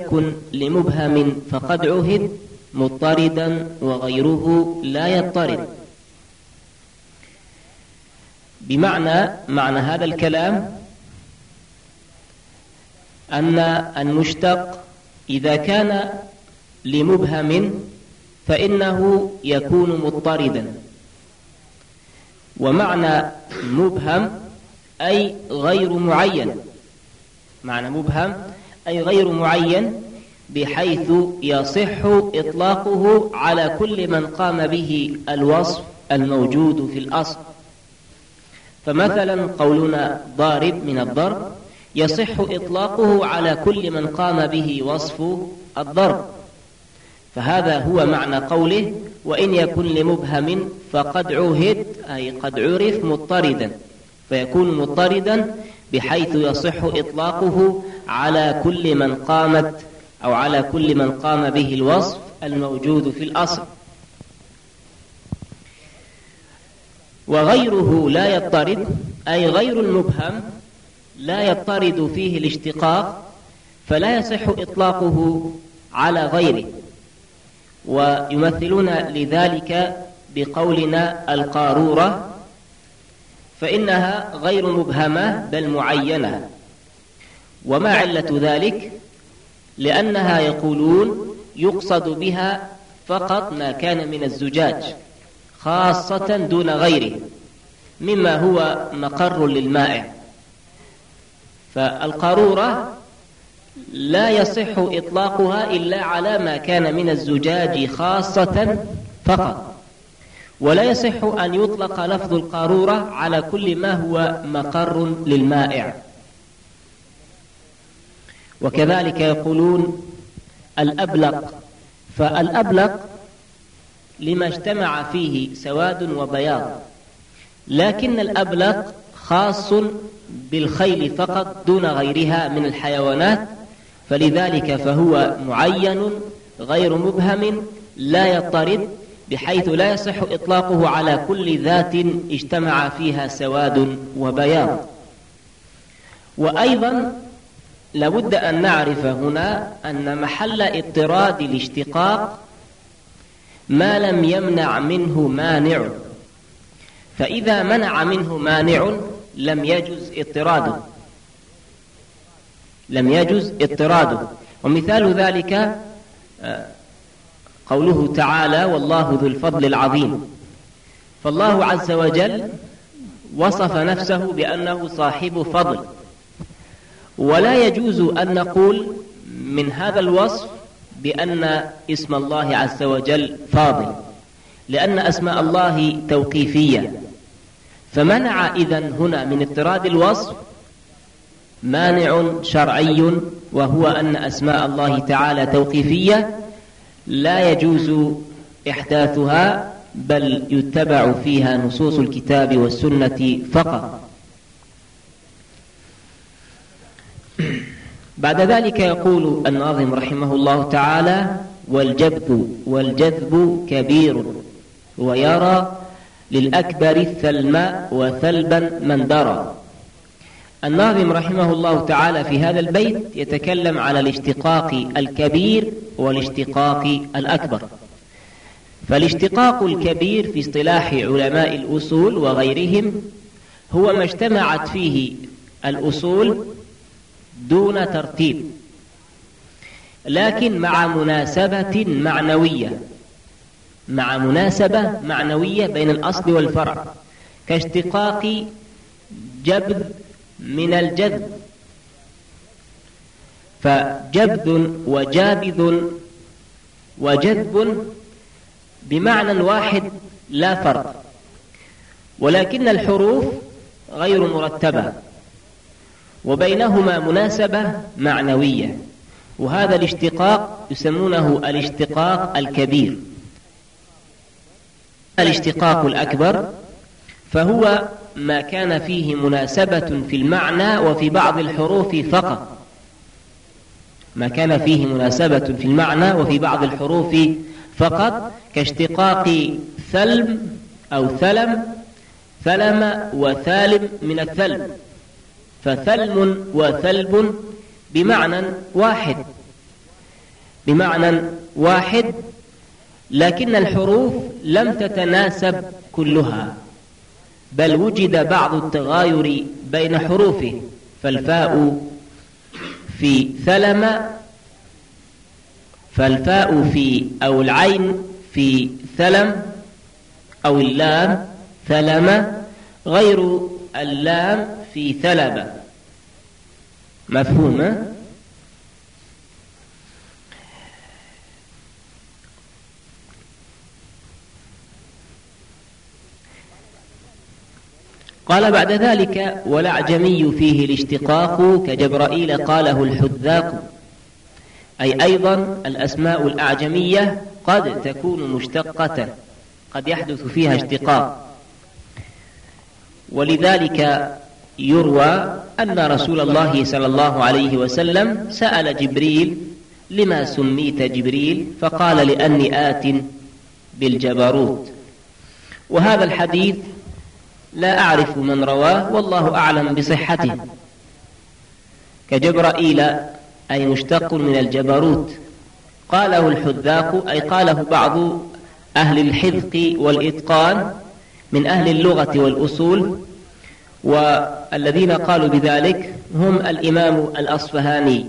يكن لمبهم فقد عهد مضطردا وغيره لا يضطرد. بمعنى معنى هذا الكلام أن المشتق إذا كان لمبهم فإنه يكون مضطردا. ومعنى مبهم أي غير معين. معنى مبهم أي غير معين بحيث يصح إطلاقه على كل من قام به الوصف الموجود في الأصل. فمثلا قولنا ضارب من الضرب يصح إطلاقه على كل من قام به وصف الضرب. فهذا هو معنى قوله وإن يكن لمبهم فقد عهد أي قد عرف مضطردا. فيكون مضطردا بحيث يصح إطلاقه على كل من قامت أو على كل من قام به الوصف الموجود في الأصل. وغيره لا يضطرد أي غير المبهم لا يضطرد فيه الاشتقاق فلا يصح إطلاقه على غيره. ويمثلون لذلك بقولنا القارورة فإنها غير مبهمة بل معينة. وما علة ذلك؟ لأنها يقولون يقصد بها فقط ما كان من الزجاج خاصة دون غيره مما هو مقر للمائع. فالقارورة لا يصح إطلاقها إلا على ما كان من الزجاج خاصة فقط. ولا يصح أن يطلق لفظ القارورة على كل ما هو مقر للمائع. وكذلك يقولون الأبلق فالأبلق لما اجتمع فيه سواد وبياض لكن الأبلق خاص بالخيل فقط دون غيرها من الحيوانات فلذلك فهو معين غير مبهم لا يضطرد بحيث لا يصح إطلاقه على كل ذات اجتمع فيها سواد وبياض. وأيضا لابد أن نعرف هنا أن محل اضطراد الاشتقاق ما لم يمنع منه مانع. فإذا منع منه مانع لم يجز اضطراده. لم يجز اضطراده. ومثال ذلك آه، قوله تعالى والله ذو الفضل العظيم. فالله عز وجل وصف نفسه بأنه صاحب فضل. ولا يجوز أن نقول من هذا الوصف بأن اسم الله عز وجل فاضل لأن أسماء الله توقيفية. فمنع إذن هنا من اضطراد الوصف مانع شرعي وهو أن أسماء الله تعالى توقيفية لا يجوز إحداثها بل يتبع فيها نصوص الكتاب والسنة فقط. بعد ذلك يقول الناظم رحمه الله تعالى والجذب والجذب كبير ويرى للأكبر الثلم وثلبا من درى. الناظم رحمه الله تعالى في هذا البيت يتكلم على الاشتقاق الكبير والاشتقاق الأكبر. فالاشتقاق الكبير في اصطلاح علماء الأصول وغيرهم هو ما اجتمعت فيه الأصول دون ترتيب لكن مع مناسبة معنوية مع مناسبة معنوية بين الأصل والفرع كاشتقاق جبذ من الجذب. فجبذ وجابذ وجذب بمعنى واحد لا فرق ولكن الحروف غير مرتبة وبينهما مناسبة معنوية وهذا الاشتقاق يسمونه الاشتقاق الكبير. الاشتقاق الأكبر فهو ما كان فيه مناسبة في المعنى وفي بعض الحروف فقط. ما كان فيه مناسبة في المعنى وفي بعض الحروف فقط كاشتقاق ثلم أو ثلم ثلم وثالم من الثلم. فثلم وثلب بمعنى واحد. بمعنى واحد لكن الحروف لم تتناسب كلها. بل وجد بعض التغاير بين حروفه فالفاء في ثلم فالفاء في أو العين في ثلم أو اللام ثلم غير اللام في ثلب. مفهوم؟ قال بعد ذلك والأعجمي فيه الاشتقاق كجبرائيل قاله الحذاق. أي أيضا الأسماء الأعجمية قد تكون مشتقة قد يحدث فيها اشتقاق. ولذلك يروى أن رسول الله صلى الله عليه وسلم سأل جبريل لما سميت جبريل؟ فقال لأني آت بالجبروت. وهذا الحديث لا أعرف من رواه والله أعلم بصحته. كجبرائيل أي مشتق من الجبروت قاله الحذاق أي قاله بعض أهل الحذق والإتقان من أهل اللغة والأصول والذين قالوا بذلك هم الإمام الأصفهاني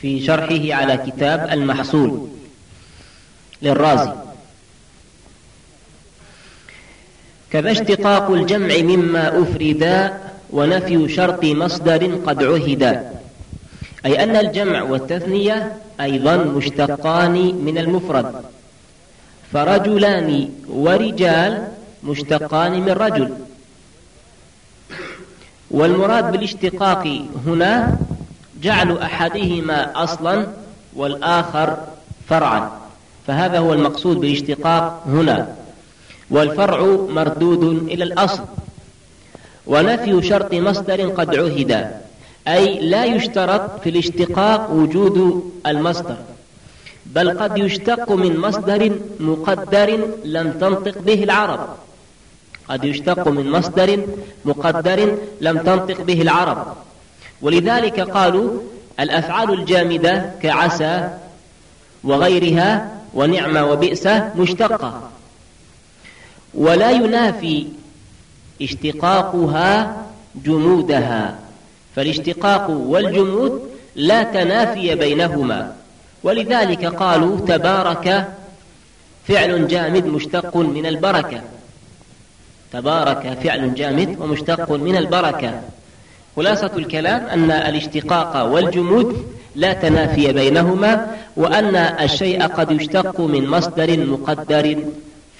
في شرحه على كتاب المحصول للرازي. كذا اشتقاق الجمع مما أفردا ونفي شرط مصدر قد عهدا أي أن الجمع والتثنية أيضا مشتقان من المفرد. فرجلان ورجال مشتقان من رجل. والمراد بالاشتقاق هنا جعل أحدهما أصلا والآخر فرعا. فهذا هو المقصود بالاشتقاق هنا. والفرع مردود إلى الأصل. ونفي شرط مصدر قد عهد أي لا يشترط في الاشتقاق وجود المصدر بل قد يشتق من مصدر مقدر لم تنطق به العرب. قد يشتق من مصدر مقدر لم تنطق به العرب. ولذلك قالوا الأفعال الجامدة كعسى وغيرها ونعم وبئس مشتقة. ولا ينافي اشتقاقها جمودها. فالاشتقاق والجمود لا تنافي بينهما. ولذلك قالوا تبارك فعل جامد مشتق من البركة. تبارك فعل جامد ومشتق من البركة. خلاصة الكلام أن الاشتقاق والجمود لا تنافي بينهما وأن الشيء قد يشتق من مصدر مقدر.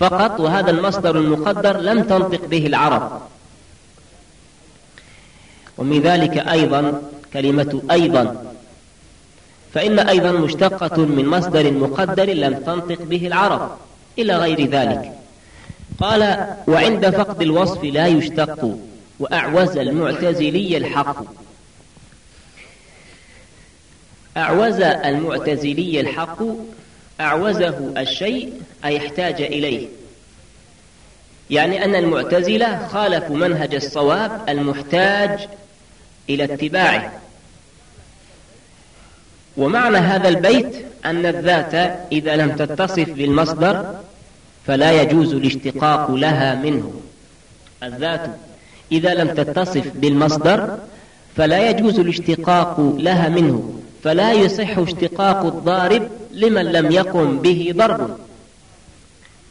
فقط وهذا المصدر المقدر لم تنطق به العرب. ومن ذلك أيضا كلمة أيضا. فإن أيضا مشتقة من مصدر مقدر لم تنطق به العرب إلى غير ذلك. قال وعند فقد الوصف لا يشتق وأعوز المعتزلي الحق. أعوز المعتزلي الحق أعوزه الشيء أي احتاج إليه. يعني أن المعتزلة خالفوا منهج الصواب المحتاج إلى اتباعه. ومعنى هذا البيت أن الذات إذا لم تتصف بالمصدر فلا يجوز الاشتقاق لها منه. الذات إذا لم تتصف بالمصدر فلا يجوز الاشتقاق لها منه. فلا يصح اشتقاق الضارب لمن لم يقم به ضرب.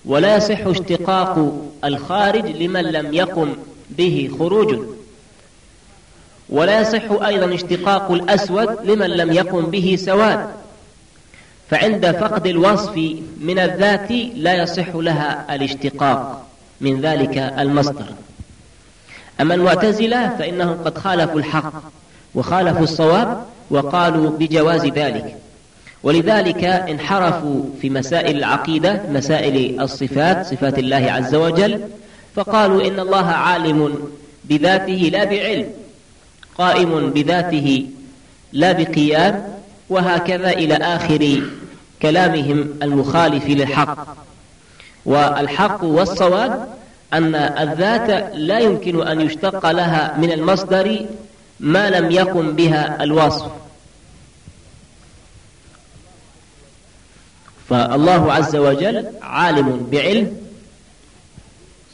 ولا يصح اشتقاق الخارج لمن لم يقم به خروج. ولا يصح أيضا اشتقاق الأسود لمن لم يقم به سواد. فعند فقد الوصف من الذات لا يصح لها الاشتقاق من ذلك المصدر. أما المعتزلة فإنهم قد خالفوا الحق وخالفوا الصواب وقالوا بجواز ذلك. ولذلك انحرفوا في مسائل العقيدة مسائل الصفات صفات الله عز وجل فقالوا إن الله عالم بذاته لا بعلم قائم بذاته لا بقيام وهكذا إلى آخر كلامهم المخالف للحق. والحق والصواب أن الذات لا يمكن أن يشتق لها من المصدر ما لم يقم بها الوصف فالله عز وجل عالم بعلم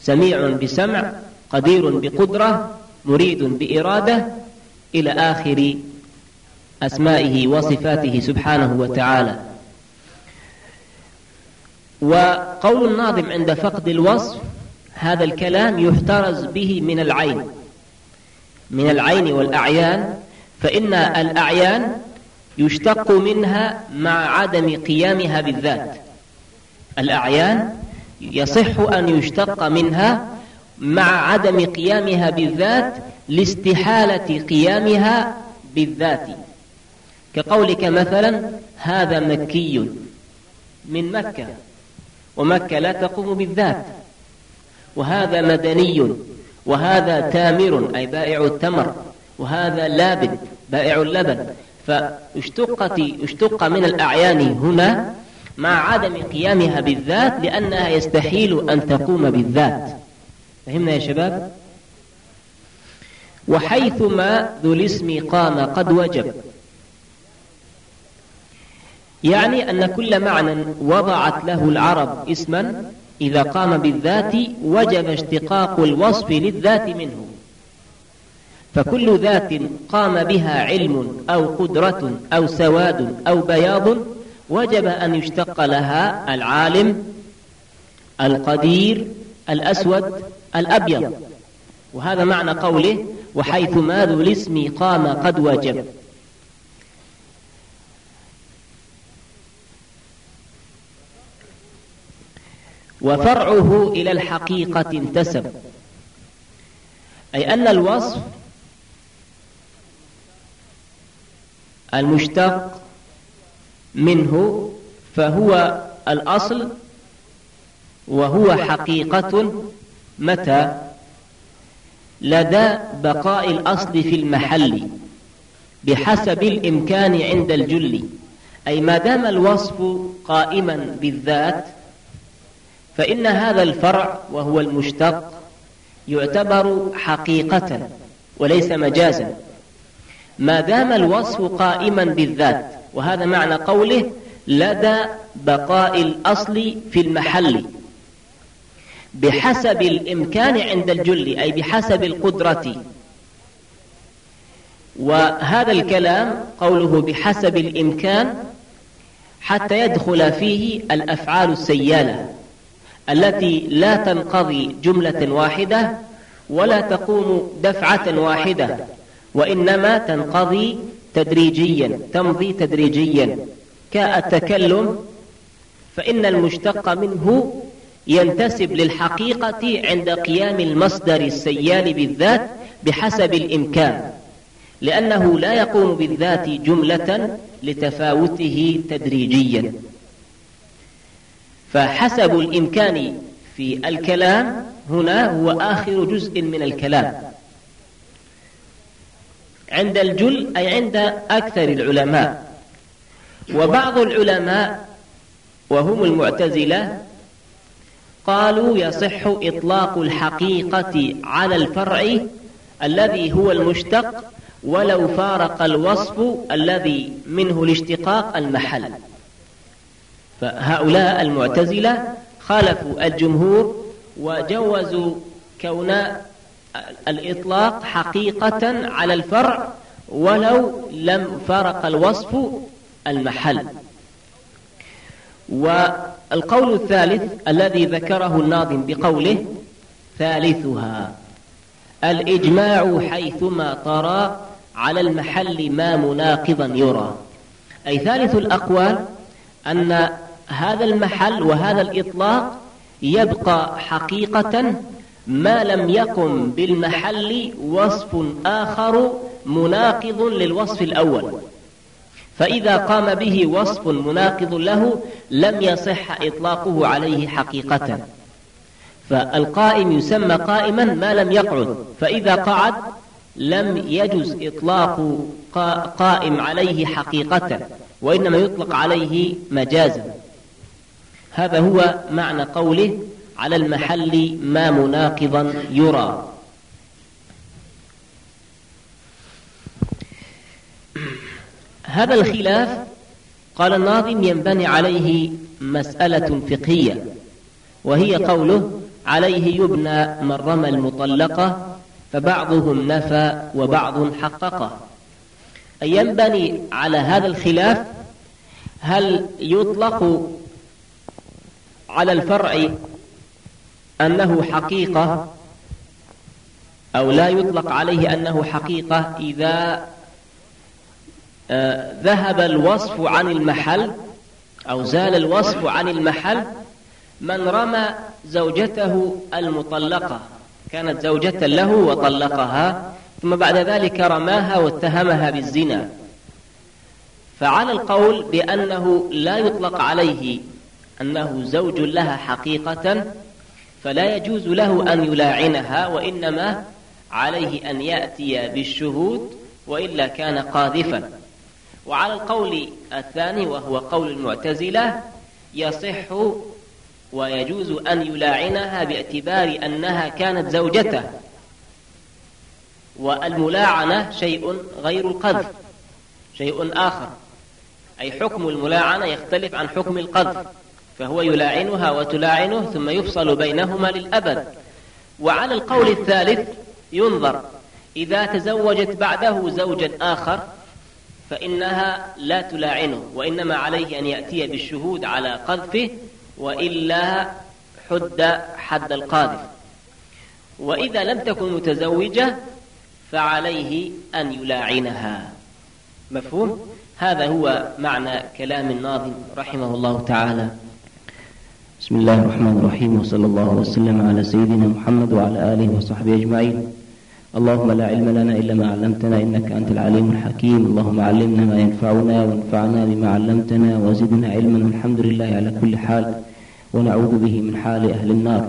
سميع بسمع قدير بقدرة مريد بإرادة إلى آخر أسمائه وصفاته سبحانه وتعالى. وقول الناظم عند فقد الوصف هذا الكلام يحترز به من العين. من العين والأعيان فإن الأعيان يشتق منها مع عدم قيامها بالذات. الأعيان يصح أن يشتق منها مع عدم قيامها بالذات لاستحالة قيامها بالذات. كقولك مثلا هذا مكي من مكة ومكة لا تقوم بالذات وهذا مدني وهذا تامر أي بائع التمر وهذا لابن بائع اللبن. فاشتقت اشتق من الأعيان هنا مع عدم قيامها بالذات لأنها يستحيل أن تقوم بالذات. فهمنا يا شباب؟ وحيثما ذو الاسم قام قد وجب. يعني أن كل معنى وضعت له العرب اسما إذا قام بالذات وجب اشتقاق الوصف للذات منه. فكل ذات قام بها علم أو قدرة أو سواد أو بياض وجب أن يشتق لها العالم القدير الأسود الأبيض. وهذا معنى قوله وحيث ما ذو الاسم قام قد وجب وفرعه إلى الحقيقة انتسب. أي أن الوصف المشتق منه فهو الأصل وهو حقيقة متى؟ لدى بقاء الأصل في المحل بحسب الإمكان عند الجل. أي ما دام الوصف قائما بالذات فإن هذا الفرع وهو المشتق يعتبر حقيقة وليس مجازا. ما دام الوصف قائما بالذات وهذا معنى قوله لدى بقاء الأصل في المحل بحسب الإمكان عند الجل أي بحسب القدرة. وهذا الكلام قوله بحسب الإمكان حتى يدخل فيه الأفعال السيالة. التي لا تنقضي جملة واحدة ولا تقوم دفعة واحدة وإنما تنقضي تدريجيا تمضي تدريجيا. كالتكلم فإن المشتق منه ينتسب للحقيقة عند قيام المصدر السيال بالذات بحسب الإمكان لأنه لا يقوم بالذات جملة لتفاوته تدريجيا. فحسب الإمكان في الكلام هنا هو آخر جزء من الكلام. عند الجل أي عند أكثر العلماء. وبعض العلماء وهم المعتزلة قالوا يصح إطلاق الحقيقة على الفرع الذي هو المشتق ولو فارق الوصف الذي منه الاشتقاق المحل. فهؤلاء المعتزلة خالفوا الجمهور وجوزوا كون الإطلاق حقيقة على الفرع ولو لم فرق الوصف المحل. والقول الثالث الذي ذكره الناظم بقوله ثالثها الإجماع حيثما طرى على المحل ما مناقضا يرى. أي ثالث الأقوال أن هذا المحل وهذا الإطلاق يبقى حقيقة ما لم يقم بالمحل وصف آخر مناقض للوصف الأول. فإذا قام به وصف مناقض له لم يصح إطلاقه عليه حقيقة. فالقائم يسمى قائما ما لم يقعد. فإذا قعد لم يجز إطلاق قائم عليه حقيقة وإنما يطلق عليه مجازا. هذا هو معنى قوله على المحل ما مناقضا يرى. هذا الخلاف قال الناظم ينبني عليه مسألة فقهية وهي قوله عليه يبنى من رمى المطلقة فبعضهم نفى وبعض حققه أي ينبني على هذا الخلاف هل يطلق على الفرع أنه حقيقة أو لا يطلق عليه أنه حقيقة إذا آه، ذهب الوصف عن المحل أو زال الوصف عن المحل من رمى زوجته المطلقة كانت زوجة له وطلقها ثم بعد ذلك رماها واتهمها بالزنا. فعلى القول بأنه لا يطلق عليه أنه زوج لها حقيقة فلا يجوز له أن يلاعنها وإنما عليه أن يأتي بالشهود وإلا كان قاذفا. وعلى القول الثاني وهو قول المعتزلة يصح ويجوز أن يلاعنها باعتبار أنها كانت زوجته. والملاعنة شيء غير القذف شيء آخر. أي حكم الملاعنة يختلف عن حكم القذف. فهو يلاعنها وتلاعنه ثم يفصل بينهما للأبد. وعلى القول الثالث ينظر إذا تزوجت بعده زوجا آخر فإنها لا تلاعنه وإنما عليه أن يأتي بالشهود على قذفه وإلا حد حد القاذف. وإذا لم تكن متزوجة فعليه أن يلاعنها. مفهوم؟ هذا هو معنى كلام الناظم رحمه الله تعالى. بسم الله الرحمن الرحيم وصلى الله وسلم على سيدنا محمد وعلى آله وصحبه أجمعين اللهم لا علم لنا إلا ما علمتنا إنك أنت العليم الحكيم اللهم علمنا ما ينفعنا وانفعنا بما علمتنا وزدنا علما والحمد لله على كل حال ونعوذ به من حال أهل النار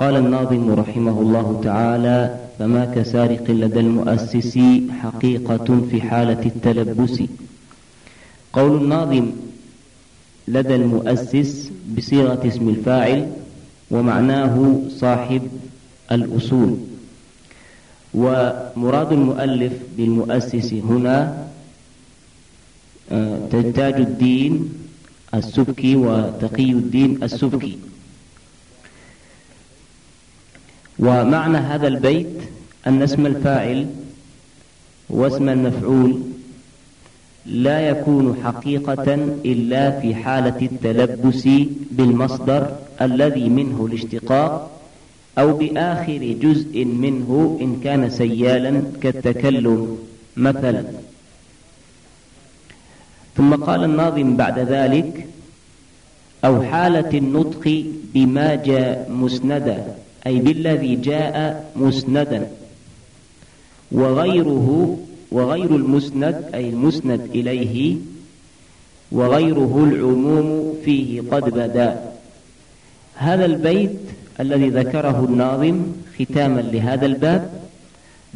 قال الناظم رحمه الله تعالى فما كسارق لدى المؤسس حقيقة في حالة التلبس قول الناظم لدى المؤسس بصيغة اسم الفاعل ومعناه صاحب الأصول. ومراد المؤلف بالمؤسس هنا آه، تاج الدين السبكي وتقي الدين السبكي. ومعنى هذا البيت أن اسم الفاعل واسم المفعول لا يكون حقيقة إلا في حالة التلبس بالمصدر الذي منه الاشتقاق أو بآخر جزء منه إن كان سيالا كالتكلم. مثلا. ثم قال الناظم بعد ذلك أو حالة النطق بما جاء مسندا أي بالذي جاء مسندا. وغيره وغير المسند أي المسند إليه وغيره العموم فيه قد بدا. هذا البيت الذي ذكره الناظم ختاما لهذا الباب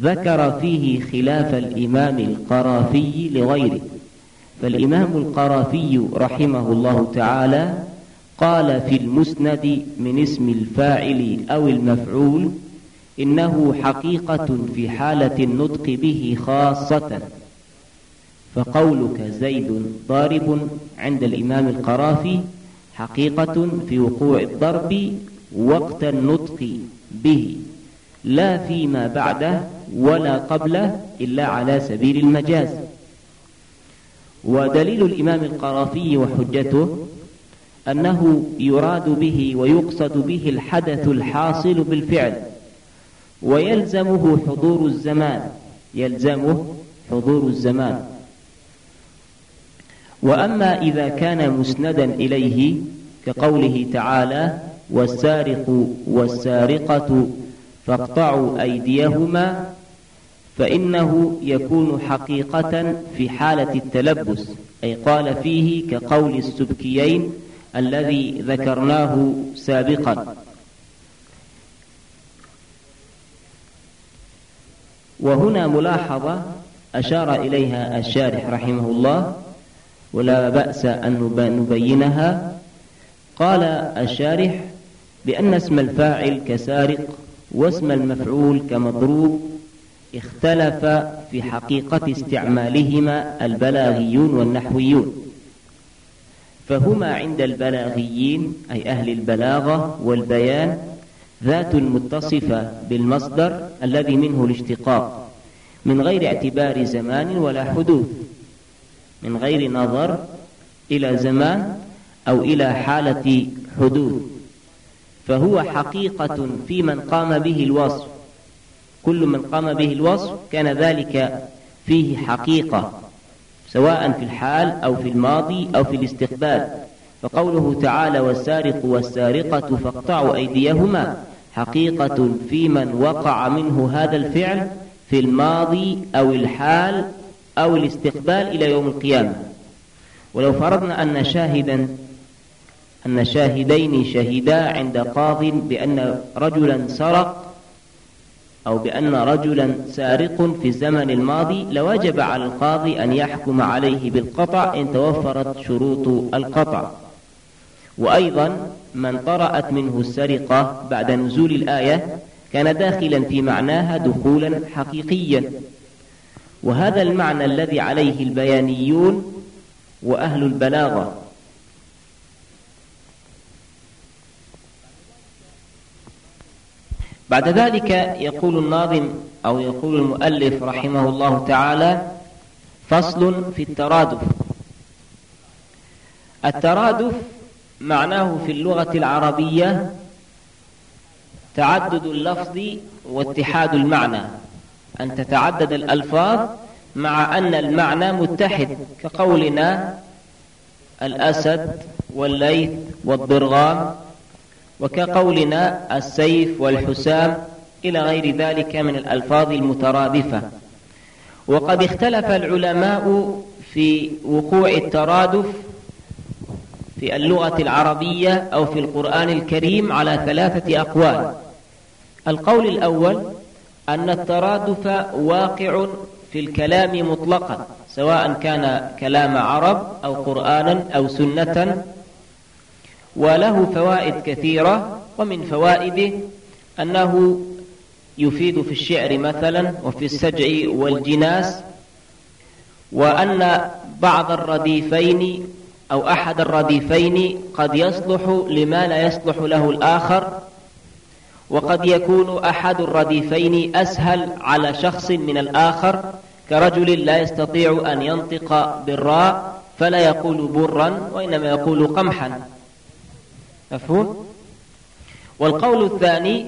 ذكر فيه خلاف الإمام القرافي لغيره. فالإمام القرافي رحمه الله تعالى قال في المسند من اسم الفاعل أو المفعول إنه حقيقة في حالة النطق به خاصة. فقولك زيد ضارب عند الإمام القرافي حقيقة في وقوع الضرب وقت النطق به لا فيما بعده ولا قبله إلا على سبيل المجاز. ودليل الإمام القرافي وحجته أنه يراد به ويقصد به الحدث الحاصل بالفعل. ويلزمه حضور الزمان. يلزمه حضور الزمان. وأما إذا كان مسندا إليه كقوله تعالى والسارق والسارقة فاقطعوا أيديهما فإنه يكون حقيقة في حالة التلبس. أي قال فيه كقول السبكيين الذي ذكرناه سابقا. وهنا ملاحظة أشار إليها الشارح رحمه الله ولا بأس أن نبينها. قال الشارح بأن اسم الفاعل كسارق واسم المفعول كمضروب اختلف في حقيقة استعمالهما البلاغيون والنحويون. فهما عند البلاغيين أي أهل البلاغة والبيان ذات متصفة بالمصدر الذي منه الاشتقاق من غير اعتبار زمان ولا حدوث من غير نظر إلى زمان أو إلى حالة حدوث فهو حقيقة في من قام به الوصف. كل من قام به الوصف كان ذلك فيه حقيقة سواء في الحال أو في الماضي أو في الاستقبال. فقوله تعالى والسارق والسارقة فاقطعوا أيديهما حقيقة في من وقع منه هذا الفعل في الماضي أو الحال أو الاستقبال إلى يوم القيامة. ولو فرضنا أن شاهدا أن شاهدين شهدا عند قاض بأن رجلا سرق أو بأن رجلا سارق في الزمن الماضي لوجب على القاضي أن يحكم عليه بالقطع إن توفرت شروط القطع. وأيضا من طرأت منه السرقة بعد نزول الآية كان داخلا في معناها دخولا حقيقيا. وهذا المعنى الذي عليه البيانيون وأهل البلاغة. بعد ذلك يقول الناظم أو يقول المؤلف رحمه الله تعالى فصل في الترادف. الترادف معناه في اللغة العربية تعدد اللفظ واتحاد المعنى. أن تتعدد الألفاظ مع أن المعنى متحد كقولنا الأسد والليث والضرغام وكقولنا السيف والحسام إلى غير ذلك من الألفاظ المترادفة. وقد اختلف العلماء في وقوع الترادف في اللغة العربية أو في القرآن الكريم على ثلاثة أقوال. القول الأول أن الترادف واقع في الكلام مطلقا سواء كان كلام عرب أو قرآنا أو سنة وله فوائد كثيرة ومن فوائده أنه يفيد في الشعر مثلا وفي السجع والجناس وأن بعض الرديفين أو أحد الرديفين قد يصلح لما لا يصلح له الآخر وقد يكون أحد الرديفين أسهل على شخص من الآخر كرجل لا يستطيع أن ينطق بالراء فلا يقول برا وإنما يقول قمحا. مفهوم؟ والقول الثاني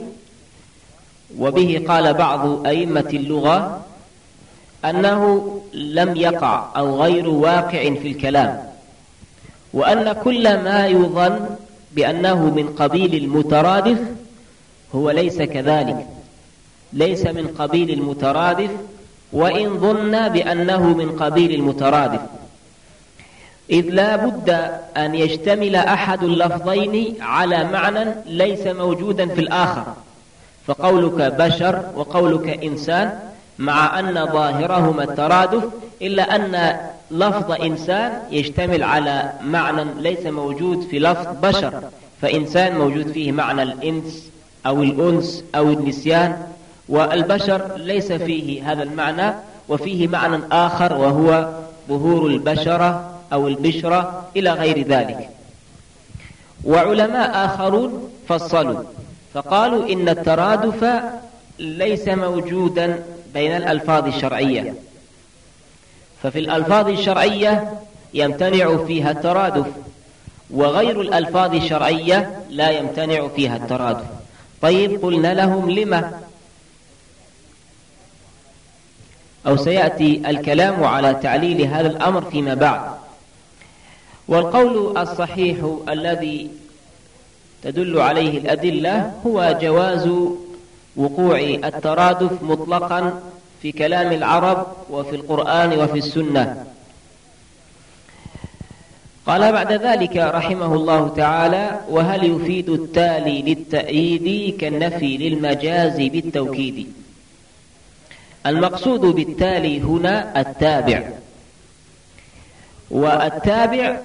وبه قال بعض أئمة اللغة أنه لم يقع أو غير واقع في الكلام. وأن كل ما يظن بأنه من قبيل المترادف هو ليس كذلك. ليس من قبيل المترادف وإن ظن بأنه من قبيل المترادف. إذ لا بد أن يشتمل أحد اللفظين على معنى ليس موجودا في الآخر. فقولك بشر وقولك إنسان مع أن ظاهرهما الترادف إلا أن لفظ إنسان يشتمل على معنى ليس موجود في لفظ بشر فإنسان موجود فيه معنى الإنس أو الأنس أو النسيان والبشر ليس فيه هذا المعنى وفيه معنى آخر وهو ظهور البشرة أو البشرة إلى غير ذلك. وعلماء آخرون فصلوا فقالوا إن الترادف ليس موجودا بين الألفاظ الشرعية. ففي الألفاظ الشرعية يمتنع فيها الترادف وغير الألفاظ الشرعية لا يمتنع فيها الترادف. طيب قلنا لهم لما؟ أو سيأتي الكلام على تعليل هذا الأمر فيما بعد. والقول الصحيح الذي تدل عليه الأدلة هو جواز وقوع الترادف مطلقا في كلام العرب وفي القرآن وفي السنة. قال بعد ذلك رحمه الله تعالى وهل يفيد التالي للتأييد كالنفي للمجاز بالتوكيد؟ المقصود بالتالي هنا التابع. والتابع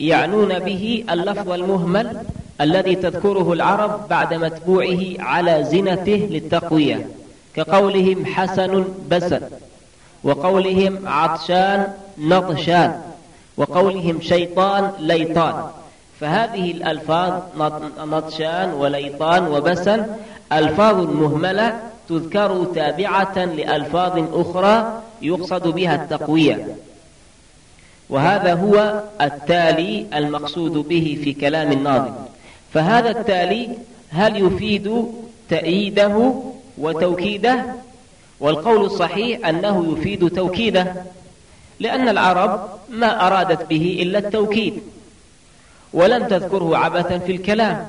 يعنون به اللفظ المهمل الذي تذكره العرب بعد متبوعه على زنته للتقوية كقولهم حسن بسد وقولهم عطشان نطشان وقولهم شيطان ليطان. فهذه الألفاظ نطشان وليطان وبسن ألفاظ مهملة تذكر تابعة لألفاظ أخرى يقصد بها التقوية. وهذا هو التالي المقصود به في كلام الناظم. فهذا التالي هل يفيد تأييده وتوكيده؟ والقول الصحيح أنه يفيد توكيده لأن العرب ما أرادت به إلا التوكيد ولم تذكره عبثا في الكلام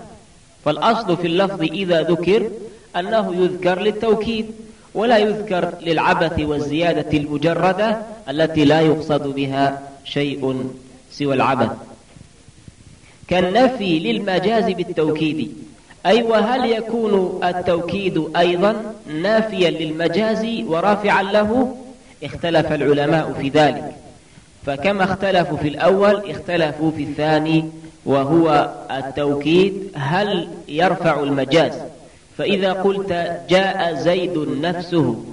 فالأصل في اللفظ إذا ذكر أنه يذكر للتوكيد ولا يذكر للعبث والزيادة المجردة التي لا يقصد بها شيء سوى العبث. كالنفي للمجاز بالتوكيد. أي وهل يكون التوكيد أيضا نافيا للمجاز ورافعا له؟ اختلف العلماء في ذلك. فكما اختلفوا في الأول اختلفوا في الثاني وهو التوكيد هل يرفع المجاز. فإذا قلت جاء زيد نفسه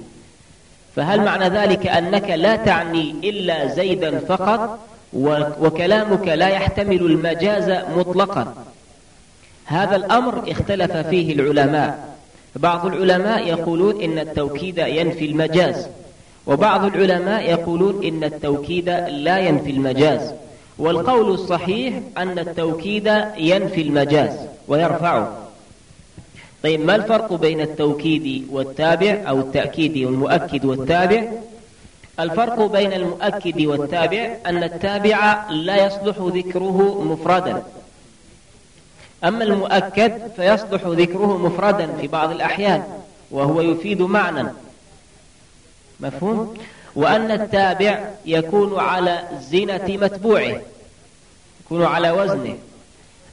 فهل معنى ذلك أنك لا تعني إلا زيدا فقط؟ وكلامك لا يحتمل المجاز مطلقا. هذا الأمر اختلف فيه العلماء. بعض العلماء يقولون إن التوكيد ينفي المجاز وبعض العلماء يقولون إن التوكيد لا ينفي المجاز. والقول الصحيح أن التوكيد ينفي المجاز ويرفعه. طيب ما الفرق بين التوكيد والتابع أو التأكيد والمؤكد والتابع؟ الفرق بين المؤكد والتابع أن التابع لا يصلح ذكره مفردا. أما المؤكد فيصلح ذكره مفردا في بعض الأحيان وهو يفيد معنى. مفهوم؟ وأن التابع يكون على زينة متبوعه يكون على وزنه.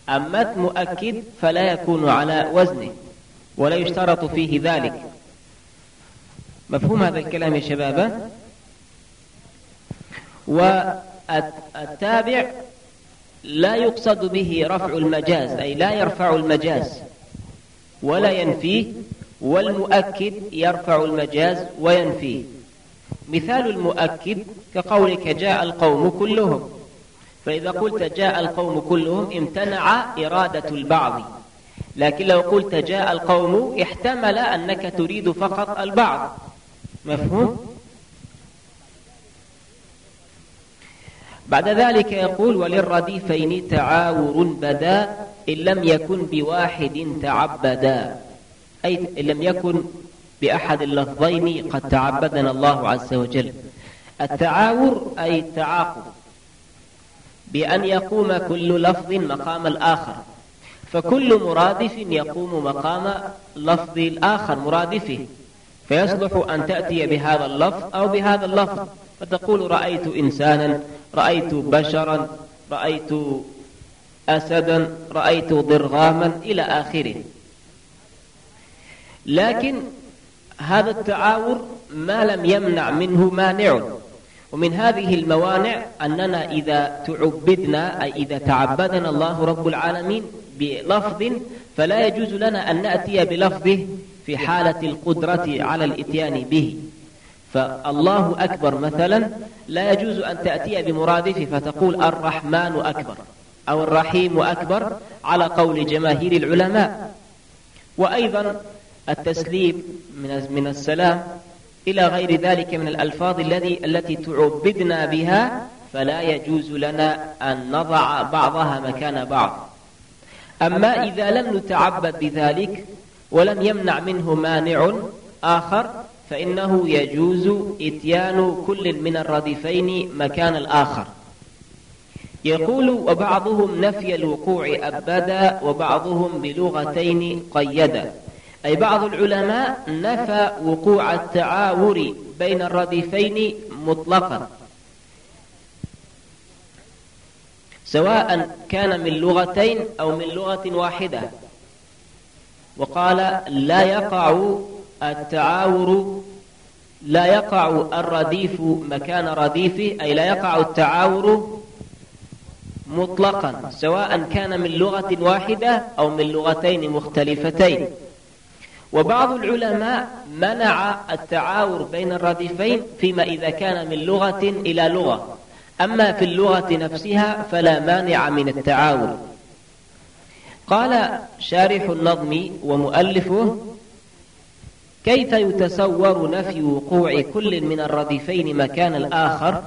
أما المؤكد فلا يكون على وزنه ولا يشترط فيه ذلك. مفهوم هذا الكلام يا شباب؟ والتابع لا يقصد به رفع المجاز أي لا يرفع المجاز ولا ينفيه والمؤكد يرفع المجاز وينفيه. مثال المؤكد كقولك جاء القوم كلهم فإذا قلت جاء القوم كلهم امتنع إرادة البعض. لكن لو قلت جاء القوم احتمل أنك تريد فقط البعض. مفهوم؟ بعد ذلك يقول وللرديفين تعاور بدا إن لم يكن بواحد تعبدا. أي إن لم يكن بأحد اللفظين قد تعبدنا الله عز وجل. التعاور أي التعاقب. بأن يقوم كل لفظ مقام الآخر. فكل مرادف يقوم مقام لفظ الآخر مرادفه. فيصلح أن تأتي بهذا اللفظ أو بهذا اللفظ. فتقول رأيت إنسانا رأيت بشرا رأيت أسدا رأيت ضرغاما إلى آخره. لكن هذا التعاور ما لم يمنع منه مانع. ومن هذه الموانع أننا إذا تعبدنا أي إذا تعبدنا الله رب العالمين بلفظ فلا يجوز لنا أن نأتي بلفظه في حالة القدرة على الإتيان به. فالله أكبر مثلا لا يجوز أن تأتي بمرادفه فتقول الرحمن أكبر أو الرحيم أكبر على قول جماهير العلماء. وأيضا التسليم من من السلام إلى غير ذلك من الألفاظ الذي التي تعبدنا بها فلا يجوز لنا أن نضع بعضها مكان بعض. أما إذا لم نتعبد بذلك ولم يمنع منه مانع آخر فإنه يجوز إتيان كل من الرديفين مكان الآخر. يقول وبعضهم نفي الوقوع أبدا وبعضهم بلغتين قيدا. أي بعض العلماء نفى وقوع التعاور بين الرديفين مطلقا. سواء كان من لغتين أو من لغة واحدة. وقال لا يقع التعاور لا يقع الرديف مكان رديفه أي لا يقع التعاور مطلقا سواء كان من لغة واحدة أو من لغتين مختلفتين. وبعض العلماء منع التعاور بين الرديفين فيما إذا كان من لغة إلى لغة. أما في اللغة نفسها فلا مانع من التعاون قال شارح النظم ومؤلفه كيف يتصور نفي وقوع كل من الرديفين مكان الآخر؟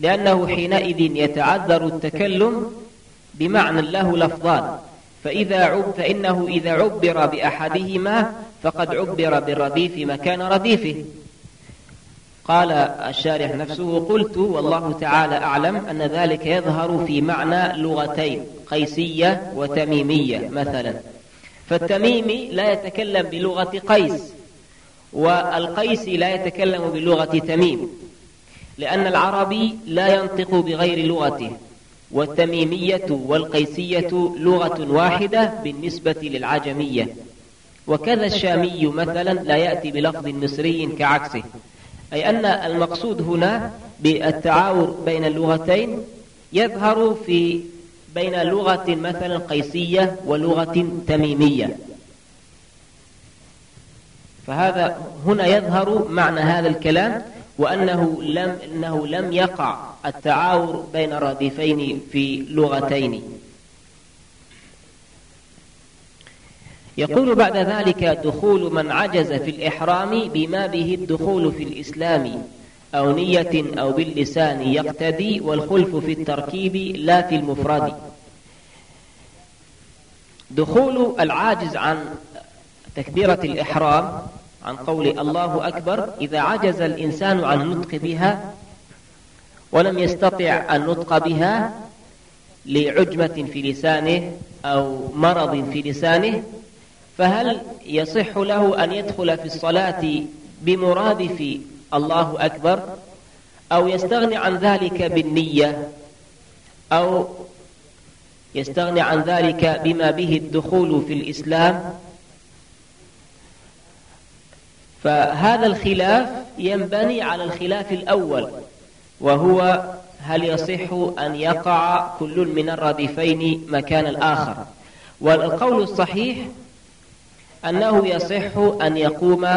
لأنه حينئذ يتعذر التكلم بمعنى له لفظان. فإذا عب فإنه إذا عبر بأحدهما فقد عبر بالرديف مكان رديفه. قال الشارح نفسه قلت والله تعالى أعلم أن ذلك يظهر في معنى لغتين قيسية وتميمية مثلا. فالتميمي لا يتكلم بلغة قيس والقيسي لا يتكلم بلغة تميم لأن العربي لا ينطق بغير لغته والتميمية والقيسية لغة واحدة بالنسبة للعجمية. وكذا الشامي مثلا لا يأتي بلفظ مصري كعكسه أي أن المقصود هنا بالتعاور بين اللغتين يظهر في بين لغة مثلا قيسية ولغة تميمية. فهذا هنا يظهر معنى هذا الكلام وأنه لم, إنه لم يقع التعاور بين رديفين في لغتين. يقول بعد ذلك دخول من عجز في الإحرام بما به الدخول في الإسلام أو نية أو باللسان يقتدي والخلف في التركيب لا في المفرد. دخول العاجز عن تكبيرة الإحرام عن قول الله أكبر إذا عجز الإنسان عن النطق بها ولم يستطع النطق بها لعجمة في لسانه أو مرض في لسانه فهل يصح له أن يدخل في الصلاة بمرادف الله أكبر أو يستغني عن ذلك بالنية أو يستغني عن ذلك بما به الدخول في الإسلام. فهذا الخلاف ينبني على الخلاف الأول وهو هل يصح أن يقع كل من الرديفين مكان الآخر. والقول الصحيح أنه يصح أن يقوم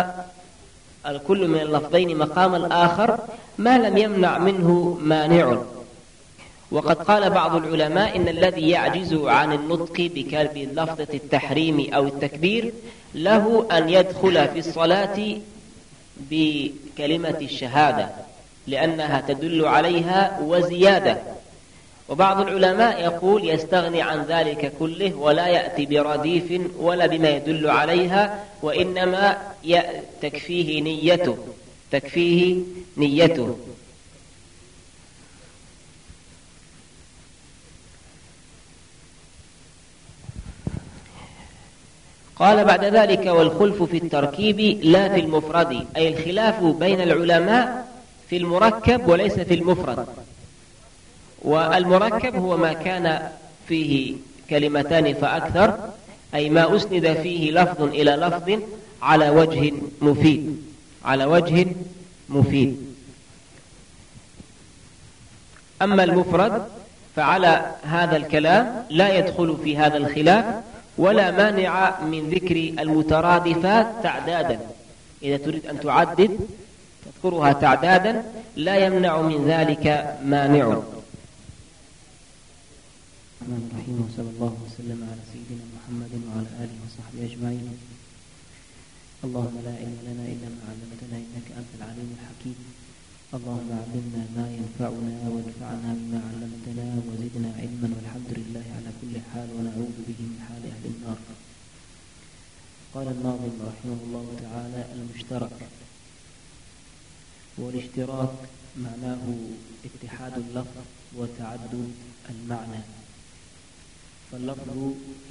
الكل من اللفظين مقام الآخر ما لم يمنع منه مانع. وقد قال بعض العلماء إن الذي يعجز عن النطق بلفظة التحريم أو التكبير له أن يدخل في الصلاة بكلمة الشهادة لأنها تدل عليها وزيادة. وبعض العلماء يقول يستغني عن ذلك كله ولا يأتي برديف ولا بما يدل عليها وإنما تكفيه نيته تكفيه نيته. قال بعد ذلك والخلف في التركيب لا في المفرد أي الخلاف بين العلماء في المركب وليس في المفرد. والمركب هو ما كان فيه كلمتان فأكثر أي ما أسند فيه لفظ إلى لفظ على وجه مفيد. على وجه مفيد. أما المفرد فعلى هذا الكلام لا يدخل في هذا الخلاف ولا مانع من ذكر المترادفات تعدادا. إذا تريد أن تعدد تذكرها تعدادا لا يمنع من ذلك مانع. الرحمن الرحيم وصلى الله وسلم على سيدنا محمد وعلى آله وصحبه أجمعين. اللهم لا علم لنا إلا ما علمتنا إنك أنت العليم الحكيم. اللهم علمنا ما ينفعنا وانفعنا بما علمتنا وزدنا علما والحمد لله على كل حال ونعوذ به من حال أهل النار. قال الناظم رحمه الله تعالى المشترك والاشتراك معناه اتحاد اللفظ وتعدد المعنى. فاللفظ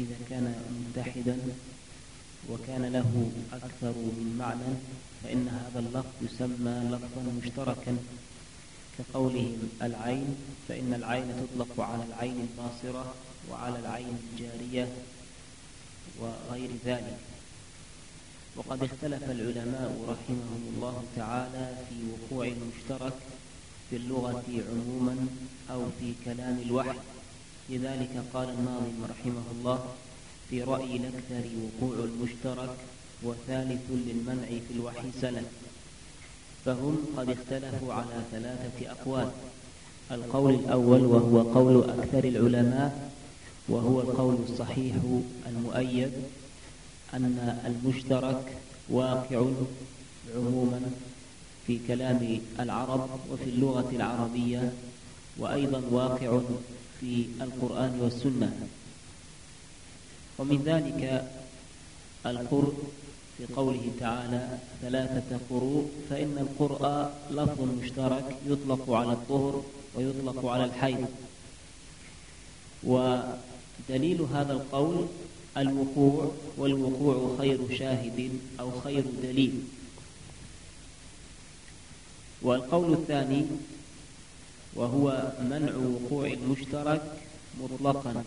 إذا كان متحدا وكان له أكثر من معنى فإن هذا اللفظ يسمى لفظا مشتركا كقولهم العين فإن العين تطلق على العين الباصرة وعلى العين الجارية وغير ذلك. وقد اختلف العلماء رحمهم الله تعالى في وقوع المشترك في اللغة عموما أو في كلام الوحي. لذلك قال الناظم رحمه الله في رأي الأكثر وقوع المشترك وثالث للمنع في الوحي سلف فهم قد اختلفوا على ثلاثة أقوال. القول الأول وهو قول أكثر العلماء وهو القول الصحيح المؤيد أن المشترك واقع عموما في كلام العرب وفي اللغة العربية وأيضا واقع في القرآن والسنة. ومن ذلك القرء في قوله تعالى ثلاثة قروء فإن القرء لفظ مشترك يطلق على الطهر ويطلق على الحيض. ودليل هذا القول الوقوع والوقوع خير شاهد أو خير دليل. والقول الثاني وهو منع وقوع المشترك مطلقا.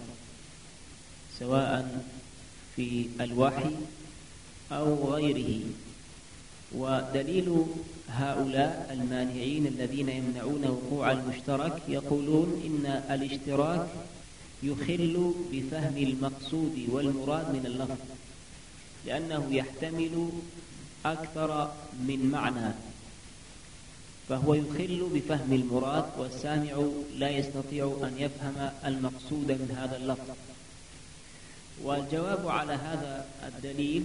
سواء في الوحي أو غيره. ودليل هؤلاء المانعين الذين يمنعون وقوع المشترك يقولون إن الاشتراك يخل بفهم المقصود والمراد من اللفظ لأنه يحتمل أكثر من معنى فهو يخل بفهم المراد والسامع لا يستطيع أن يفهم المقصود من هذا اللفظ. والجواب على هذا الدليل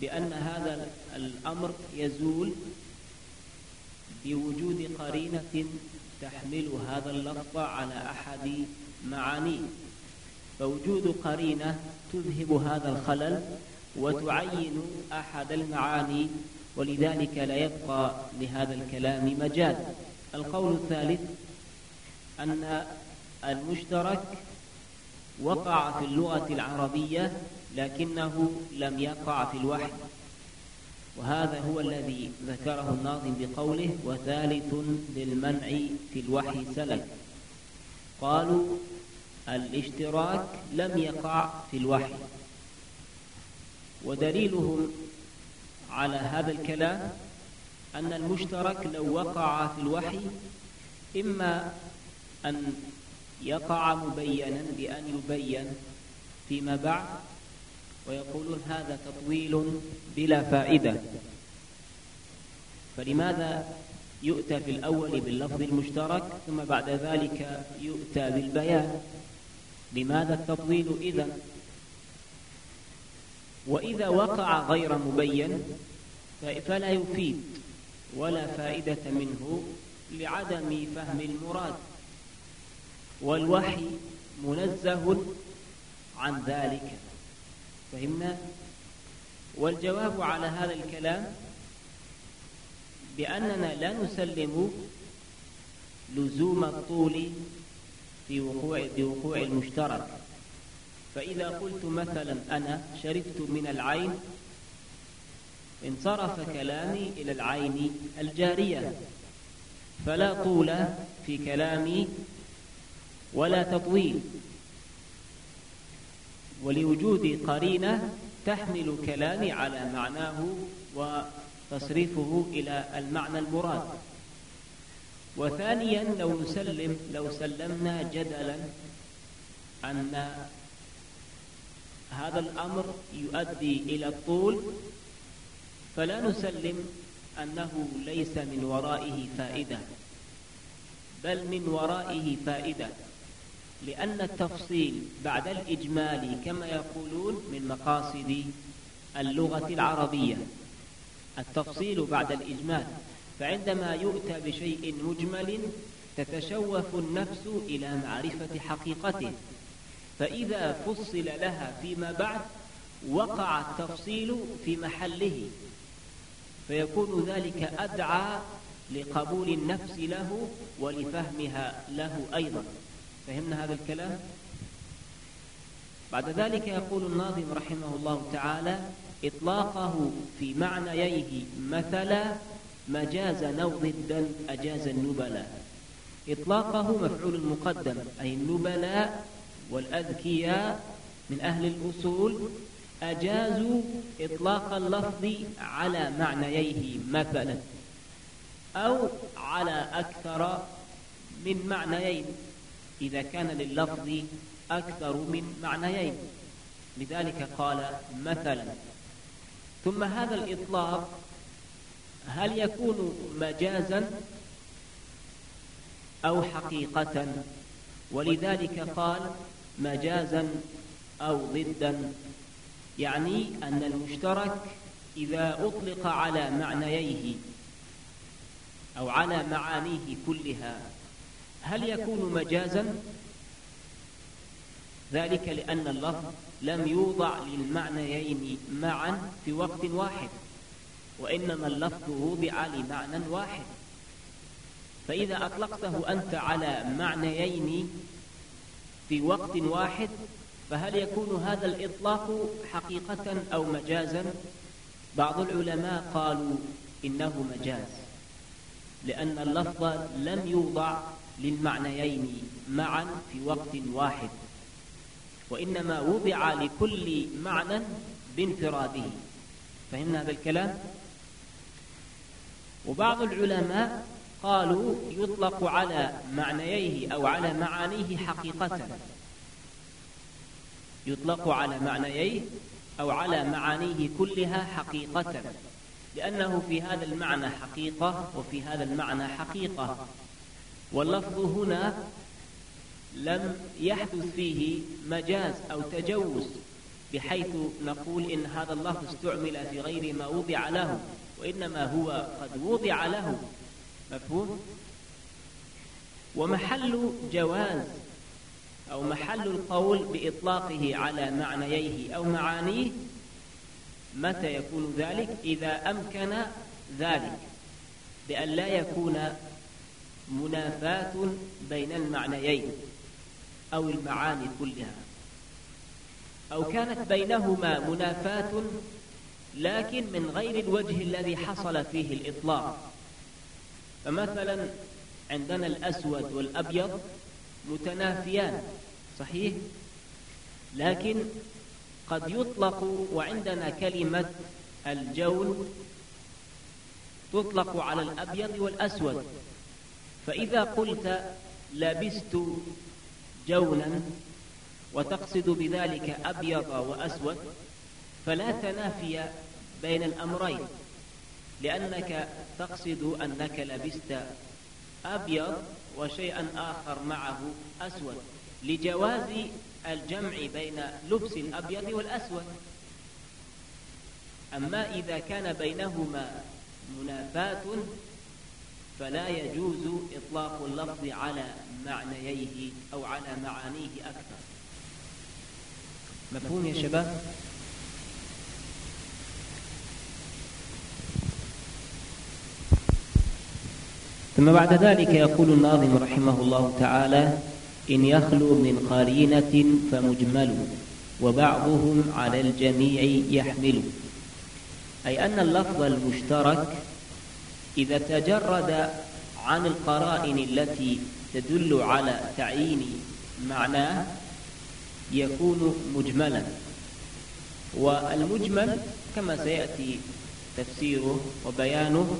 بأن هذا الأمر يزول بوجود قرينة تحمل هذا اللفظ على أحد معانيه. فوجود قرينة تذهب هذا الخلل وتعين أحد المعاني ولذلك لا يبقى لهذا الكلام مجال. القول الثالث أن المشترك وقع في اللغة العربية لكنه لم يقع في الوحي. وهذا هو الذي ذكره الناظم بقوله وثالث للمنع في الوحي سلك قالوا الاشتراك لم يقع في الوحي. ودليلهم على هذا الكلام أن المشترك لو وقع في الوحي إما أن يقع مبينا بأن يبين فيما بعد ويقولون هذا تطويل بلا فائدة. فلماذا يؤتى في الأول باللفظ المشترك ثم بعد ذلك يؤتى بالبيان؟ لماذا التطويل إذا وإذا وقع غير مبين فلا يفيد ولا فائدة منه لعدم فهم المراد. والوحي منزه عن ذلك. فهمنا؟ والجواب على هذا الكلام بأننا لا نسلم لزوم الطول في وقوع بوقوع المشترك. فإذا قلت مثلا أنا شربت من العين انصرف كلامي إلى العين الجارية فلا طول في كلامي ولا تطويل. ولوجود قرينة تحمل كلامي على معناه وتصريفه إلى المعنى المراد. وثانيا لو نسلم لو سلمنا جدلا أن هذا الأمر يؤدي إلى الطول فلا نسلم أنه ليس من ورائه فائدة بل من ورائه فائدة. لأن التفصيل بعد الإجمال كما يقولون من مقاصد اللغة العربية. التفصيل بعد الإجمال فعندما يؤتى بشيء مجمل تتشوف النفس إلى معرفة حقيقته. فإذا فصل لها فيما بعد وقع التفصيل في محله. فيكون ذلك أدعى لقبول النفس له ولفهمها له أيضا. فهمنا هذا الكلام؟ بعد ذلك يقول الناظم رحمه الله تعالى إطلاقه في معنييه مثلا مجاز نو ضدا أجاز النبلاء. إطلاقه مفعول مقدم أي النبلاء والأذكياء من أهل الأصول. أجازوا إطلاق اللفظ على معنييه مثلا أو على أكثر من معنيين. إذا كان لللفظ أكثر من معنيين. لذلك قال مثلا. ثم هذا الإطلاق هل يكون مجازا أو حقيقة؟ ولذلك قال مجازا أو ضدا. يعني أن المشترك إذا أطلق على معنييه أو على معانيه كلها هل يكون مجازا؟ ذلك لأن اللفظ لم يوضع للمعنيين معا في وقت واحد وإنما اللفظ وضع لمعنى واحد. فإذا أطلقته أنت على معنيين في وقت واحد فهل يكون هذا الإطلاق حقيقة أو مجازا؟ بعض العلماء قالوا إنه مجاز لأن اللفظ لم يوضع للمعنيين معا في وقت واحد وإنما وضع لكل معنى بانفراده. فهمنا هذا الكلام؟ وبعض العلماء قالوا يطلق على معنييه أو على معانيه حقيقة. يطلق على معنييه أو على معانيه كلها حقيقة لأنه في هذا المعنى حقيقة وفي هذا المعنى حقيقة. واللفظ هنا لم يحدث فيه مجاز أو تجوز بحيث نقول إن هذا اللفظ استعمل في غير ما وضع له وإنما هو قد وضع له. مفهوم؟ ومحل جواز أو محل القول بإطلاقه على معنييه أو معانيه متى يكون ذلك؟ إذا أمكن ذلك بأن لا يكون منافاة بين المعنيين أو المعاني كلها. أو كانت بينهما منافاة لكن من غير الوجه الذي حصل فيه الإطلاق. فمثلا عندنا الأسود والأبيض متنافيان صحيح؟ لكن قد يطلق وعندنا كلمة الجول تطلق على الأبيض والأسود. فإذا قلت لبست جونا وتقصد بذلك أبيض وأسود فلا تنافي بين الأمرين لأنك تقصد أنك لبست أبيض وشيئا آخر معه أسود لجواز الجمع بين لبس الأبيض والأسود. أما إذا كان بينهما منافاة فلا يجوز إطلاق اللفظ على معنييه أو على معانيه أكثر مفهوم يا شباب؟ ثم بعد ذلك يقول الناظم رحمه الله تعالى إن يخلو من قرينة فمجمل وبعضهم على الجميع يحمل أي أن اللفظ المشترك إذا تجرد عن القرائن التي تدل على تعيين معناه يكون مجملا. والمجمل كما سيأتي تفسيره وبيانه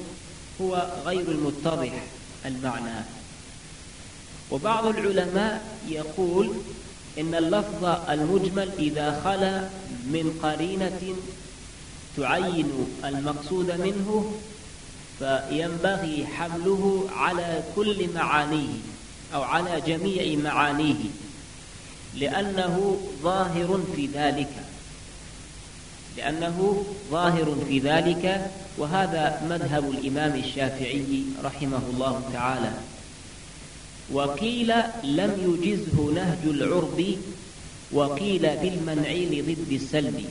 هو غير المتضح المعنى. وبعض العلماء يقول إن اللفظ المجمل إذا خلا من قرينة تعين المقصود منه فينبغي حمله على كل معانيه أو على جميع معانيه لأنه ظاهر في ذلك. لأنه ظاهر في ذلك وهذا مذهب الإمام الشافعي رحمه الله تعالى. وقيل لم يجزه نهج العرب وقيل بالمنع لضد السلب.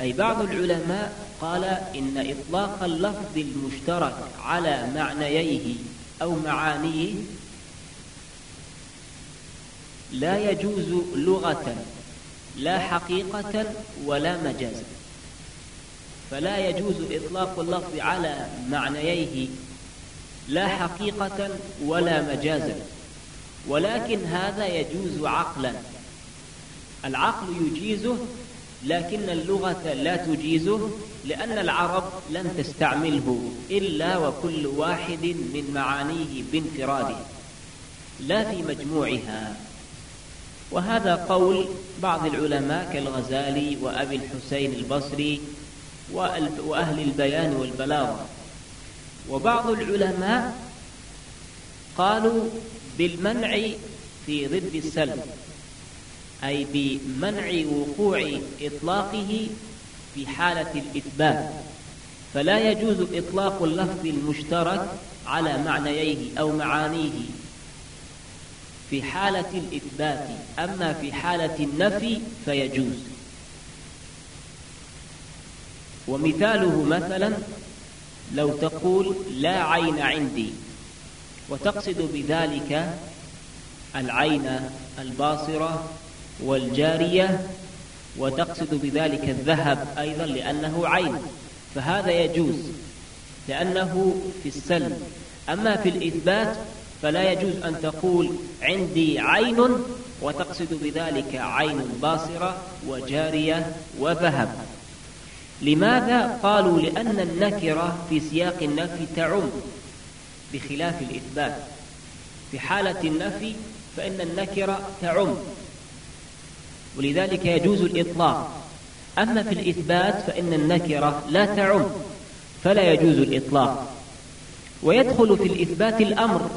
أي بعض العلماء قال إن إطلاق اللفظ المشترك على معنييه أو معانيه لا يجوز لغة لا حقيقة ولا مجازا فلا يجوز إطلاق اللفظ على معنييه لا حقيقة ولا مجازا ولكن هذا يجوز عقلا. العقل يجيزه لكن اللغة لا تجيزه لأن العرب لم تستعمله إلا وكل واحد من معانيه بانفراده لا في مجموعها. وهذا قول بعض العلماء كالغزالي وأبي الحسين البصري وأهل البيان والبلاغة. وبعض العلماء قالوا بالمنع في ضد السلب. أي بمنع وقوع إطلاقه في حالة الإثبات فلا يجوز إطلاق اللفظ المشترك على معنييه أو معانيه في حالة الإثبات. أما في حالة النفي فيجوز. ومثاله مثلا لو تقول لا عين عندي وتقصد بذلك العين الباصرة والجارية وتقصد بذلك الذهب أيضا لأنه عين فهذا يجوز لأنه في السلب أما في الإثبات فلا يجوز أن تقول عندي عين وتقصد بذلك عين باصرة وجارية وذهب. لماذا؟ قالوا لأن النكرة في سياق النفي تعم؟ بخلاف الإثبات. في حالة النفي فإن النكرة تعم. ولذلك يجوز الإطلاق. أما في الإثبات فإن النكرة لا تعم فلا يجوز الإطلاق. ويدخل في الإثبات الأمر.